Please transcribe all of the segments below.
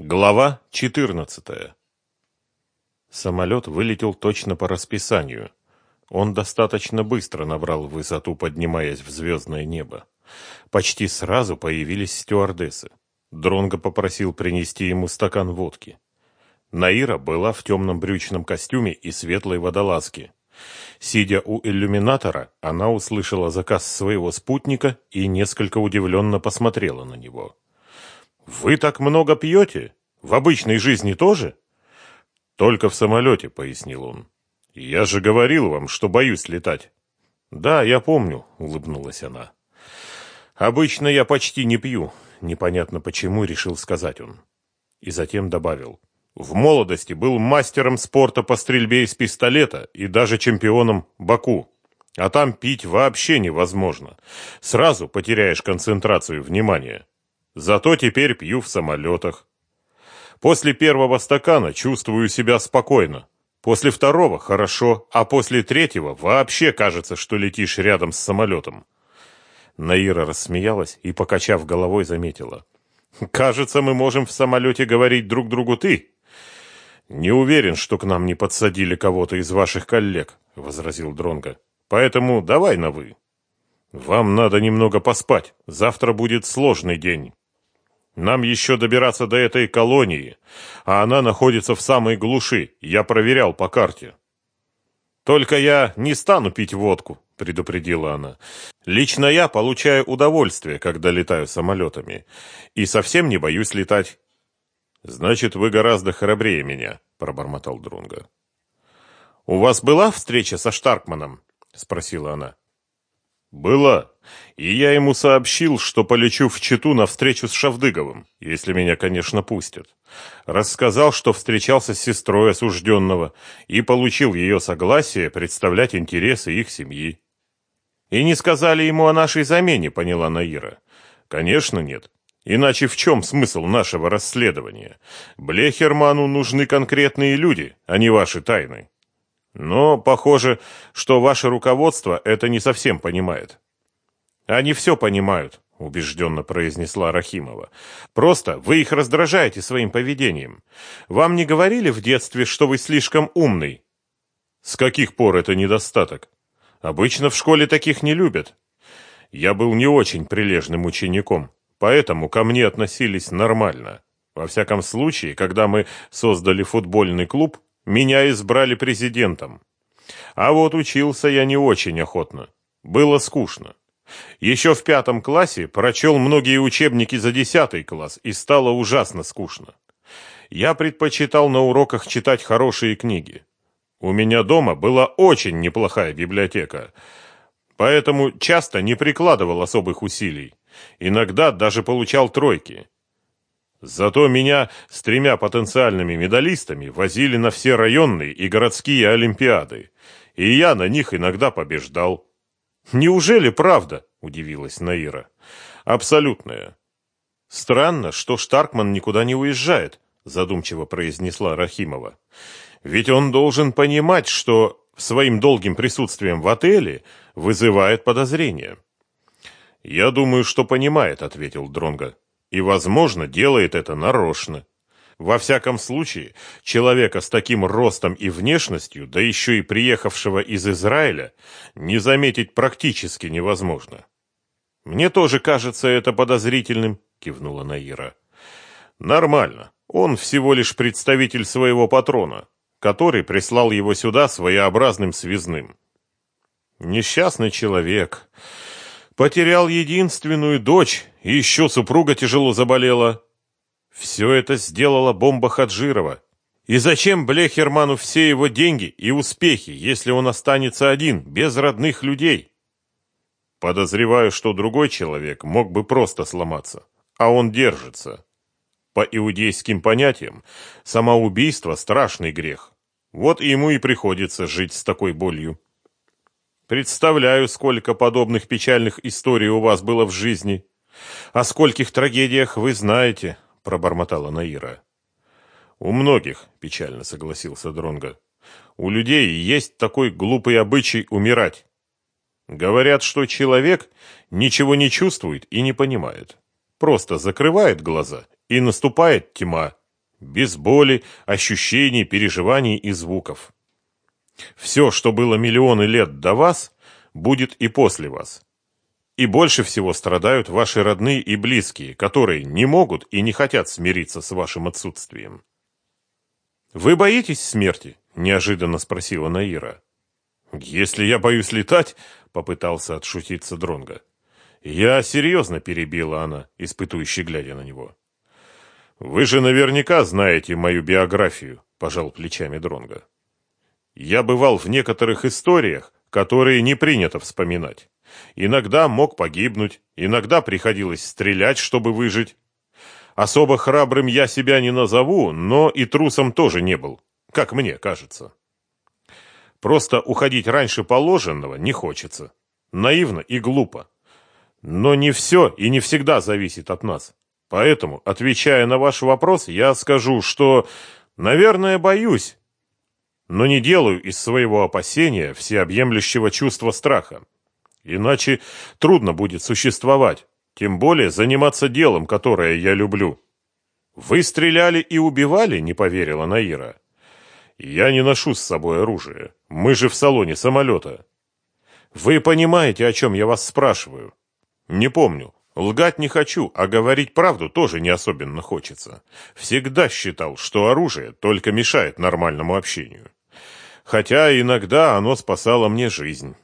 Глава 14. Самолет вылетел точно по расписанию. Он достаточно быстро набрал высоту, поднимаясь в звездное небо. Почти сразу появились стюардессы. Дронго попросил принести ему стакан водки. Наира была в темном брючном костюме и светлой водолазке. Сидя у иллюминатора, она услышала заказ своего спутника и несколько удивленно посмотрела на него. «Вы так много пьете? В обычной жизни тоже?» «Только в самолете», — пояснил он. «Я же говорил вам, что боюсь летать». «Да, я помню», — улыбнулась она. «Обычно я почти не пью», — непонятно почему решил сказать он. И затем добавил. «В молодости был мастером спорта по стрельбе из пистолета и даже чемпионом Баку. А там пить вообще невозможно. Сразу потеряешь концентрацию внимания». Зато теперь пью в самолетах. После первого стакана чувствую себя спокойно. После второго хорошо, а после третьего вообще кажется, что летишь рядом с самолетом. Наира рассмеялась и, покачав головой, заметила. «Кажется, мы можем в самолете говорить друг другу «ты». «Не уверен, что к нам не подсадили кого-то из ваших коллег», — возразил Дронго. «Поэтому давай на «вы». Вам надо немного поспать. Завтра будет сложный день». Нам еще добираться до этой колонии, а она находится в самой глуши. Я проверял по карте. Только я не стану пить водку, предупредила она. Лично я получаю удовольствие, когда летаю самолетами, и совсем не боюсь летать. Значит, вы гораздо храбрее меня, пробормотал Друнга. У вас была встреча со Штаркманом? спросила она. Была. И я ему сообщил, что полечу в Читу на встречу с Шавдыговым, если меня, конечно, пустят. Рассказал, что встречался с сестрой осужденного и получил ее согласие представлять интересы их семьи. И не сказали ему о нашей замене, поняла Наира. Конечно, нет. Иначе в чем смысл нашего расследования? Блехерману нужны конкретные люди, а не ваши тайны. Но похоже, что ваше руководство это не совсем понимает. Они все понимают, убежденно произнесла Рахимова. Просто вы их раздражаете своим поведением. Вам не говорили в детстве, что вы слишком умный? С каких пор это недостаток? Обычно в школе таких не любят. Я был не очень прилежным учеником, поэтому ко мне относились нормально. Во всяком случае, когда мы создали футбольный клуб, меня избрали президентом. А вот учился я не очень охотно. Было скучно. Еще в пятом классе прочел многие учебники за десятый класс, и стало ужасно скучно. Я предпочитал на уроках читать хорошие книги. У меня дома была очень неплохая библиотека, поэтому часто не прикладывал особых усилий. Иногда даже получал тройки. Зато меня с тремя потенциальными медалистами возили на все районные и городские олимпиады, и я на них иногда побеждал. Неужели правда? удивилась Наира. Абсолютная. Странно, что Штаркман никуда не уезжает, задумчиво произнесла Рахимова. Ведь он должен понимать, что своим долгим присутствием в отеле вызывает подозрения. Я думаю, что понимает, ответил Дронга. И, возможно, делает это нарочно. Во всяком случае, человека с таким ростом и внешностью, да еще и приехавшего из Израиля, не заметить практически невозможно. Мне тоже кажется это подозрительным, кивнула Наира. Нормально. Он всего лишь представитель своего патрона, который прислал его сюда своеобразным связным. Несчастный человек. Потерял единственную дочь, и еще супруга тяжело заболела. Все это сделала бомба Хаджирова. И зачем Блехерману все его деньги и успехи, если он останется один, без родных людей? Подозреваю, что другой человек мог бы просто сломаться, а он держится. По иудейским понятиям, самоубийство – страшный грех. Вот ему и приходится жить с такой болью. Представляю, сколько подобных печальных историй у вас было в жизни. О скольких трагедиях вы знаете, пробормотала Наира. У многих, печально согласился Дронга. У людей есть такой глупый обычай умирать. Говорят, что человек ничего не чувствует и не понимает. Просто закрывает глаза, и наступает тьма, без боли, ощущений, переживаний и звуков. Все, что было миллионы лет до вас, будет и после вас. И больше всего страдают ваши родные и близкие, которые не могут и не хотят смириться с вашим отсутствием. «Вы боитесь смерти?» – неожиданно спросила Наира. «Если я боюсь летать», – попытался отшутиться Дронга. «Я серьезно», – перебила она, испытующе глядя на него. «Вы же наверняка знаете мою биографию», – пожал плечами Дронга. «Я бывал в некоторых историях, которые не принято вспоминать. Иногда мог погибнуть, иногда приходилось стрелять, чтобы выжить. Особо храбрым я себя не назову, но и трусом тоже не был, как мне кажется. Просто уходить раньше положенного не хочется. Наивно и глупо. Но не все и не всегда зависит от нас. Поэтому, отвечая на ваш вопрос, я скажу, что, наверное, боюсь, но не делаю из своего опасения всеобъемлющего чувства страха. Иначе трудно будет существовать, тем более заниматься делом, которое я люблю. Вы стреляли и убивали, не поверила Наира. Я не ношу с собой оружие. Мы же в салоне самолета. Вы понимаете, о чем я вас спрашиваю? Не помню. Лгать не хочу, а говорить правду тоже не особенно хочется. Всегда считал, что оружие только мешает нормальному общению. Хотя иногда оно спасало мне жизнь.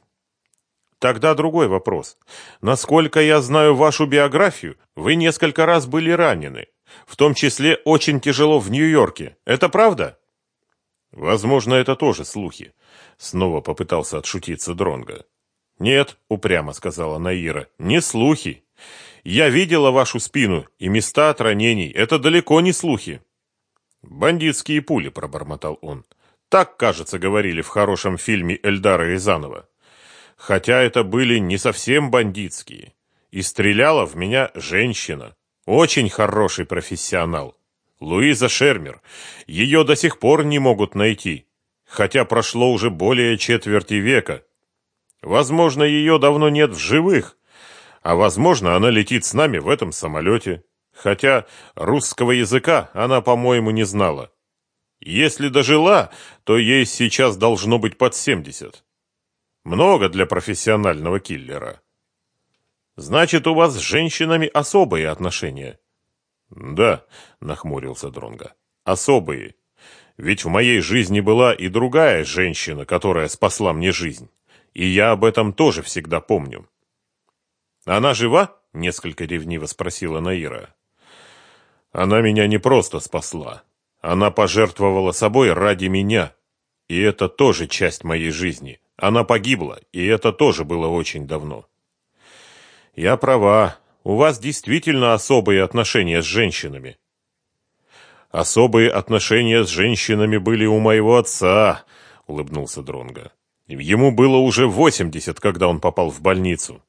Тогда другой вопрос. Насколько я знаю вашу биографию, вы несколько раз были ранены, в том числе очень тяжело в Нью-Йорке. Это правда? Возможно, это тоже слухи. Снова попытался отшутиться Дронга. Нет, упрямо сказала Наира. Не слухи. Я видела вашу спину и места от ранений. Это далеко не слухи. Бандитские пули, пробормотал он. Так, кажется, говорили в хорошем фильме Эльдара Рязанова. Хотя это были не совсем бандитские. И стреляла в меня женщина. Очень хороший профессионал. Луиза Шермер. Ее до сих пор не могут найти. Хотя прошло уже более четверти века. Возможно, ее давно нет в живых. А возможно, она летит с нами в этом самолете. Хотя русского языка она, по-моему, не знала. Если дожила, то ей сейчас должно быть под 70. Много для профессионального киллера. Значит, у вас с женщинами особые отношения. Да, нахмурился Дронга. Особые. Ведь в моей жизни была и другая женщина, которая спасла мне жизнь. И я об этом тоже всегда помню. Она жива? несколько ревниво спросила Наира. Она меня не просто спасла. Она пожертвовала собой ради меня. И это тоже часть моей жизни. Она погибла, и это тоже было очень давно. Я права. У вас действительно особые отношения с женщинами. Особые отношения с женщинами были у моего отца, улыбнулся Дронга. Ему было уже 80, когда он попал в больницу.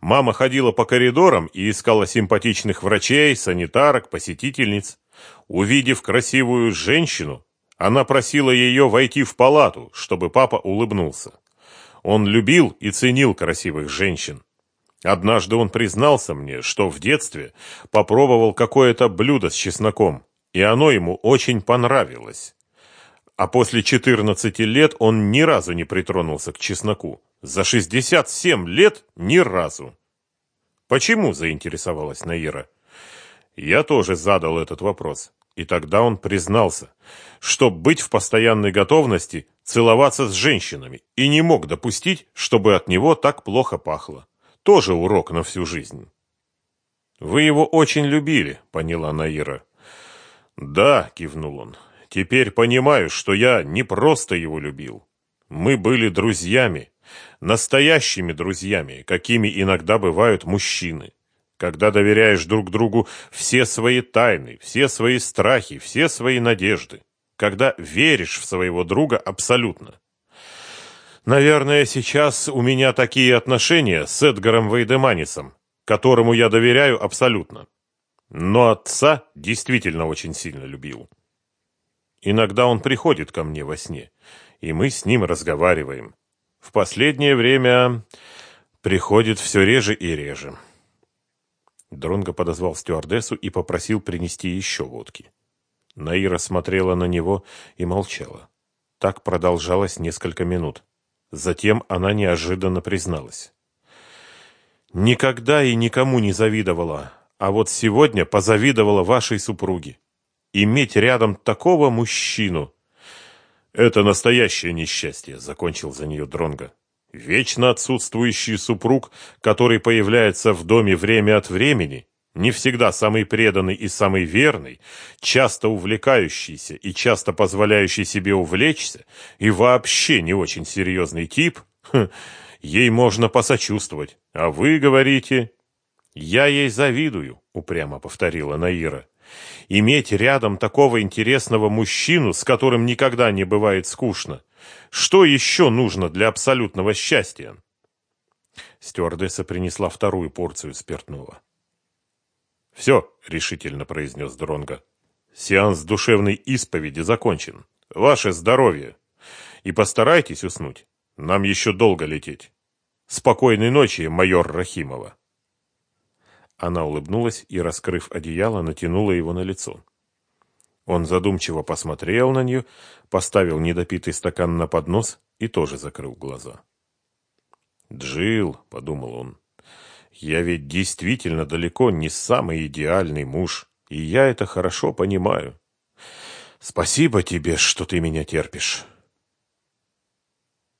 Мама ходила по коридорам и искала симпатичных врачей, санитарок, посетительниц. Увидев красивую женщину, она просила ее войти в палату, чтобы папа улыбнулся. Он любил и ценил красивых женщин. Однажды он признался мне, что в детстве попробовал какое-то блюдо с чесноком, и оно ему очень понравилось. А после 14 лет он ни разу не притронулся к чесноку. За 67 лет ни разу. Почему, заинтересовалась Наира. Я тоже задал этот вопрос. И тогда он признался, что быть в постоянной готовности целоваться с женщинами и не мог допустить, чтобы от него так плохо пахло. Тоже урок на всю жизнь. Вы его очень любили, поняла Наира. Да, кивнул он. Теперь понимаю, что я не просто его любил. Мы были друзьями, настоящими друзьями, какими иногда бывают мужчины. Когда доверяешь друг другу все свои тайны, все свои страхи, все свои надежды. Когда веришь в своего друга абсолютно. Наверное, сейчас у меня такие отношения с Эдгаром Вейдеманисом, которому я доверяю абсолютно. Но отца действительно очень сильно любил. Иногда он приходит ко мне во сне, и мы с ним разговариваем. В последнее время приходит все реже и реже. Дронго подозвал стюардессу и попросил принести еще водки. Наира смотрела на него и молчала. Так продолжалось несколько минут. Затем она неожиданно призналась. «Никогда и никому не завидовала, а вот сегодня позавидовала вашей супруге. Иметь рядом такого мужчину...» «Это настоящее несчастье», — закончил за нее Дронга. «Вечно отсутствующий супруг, который появляется в доме время от времени, не всегда самый преданный и самый верный, часто увлекающийся и часто позволяющий себе увлечься, и вообще не очень серьезный тип, хм, ей можно посочувствовать. А вы говорите... «Я ей завидую», — упрямо повторила Наира. «Иметь рядом такого интересного мужчину, с которым никогда не бывает скучно. Что еще нужно для абсолютного счастья?» Стюардесса принесла вторую порцию спиртного. «Все», — решительно произнес Дронга. «Сеанс душевной исповеди закончен. Ваше здоровье. И постарайтесь уснуть. Нам еще долго лететь. Спокойной ночи, майор Рахимова». Она улыбнулась и, раскрыв одеяло, натянула его на лицо. Он задумчиво посмотрел на нее, поставил недопитый стакан на поднос и тоже закрыл глаза. «Джил», — подумал он, я ведь действительно далеко не самый идеальный муж, и я это хорошо понимаю. Спасибо тебе, что ты меня терпишь.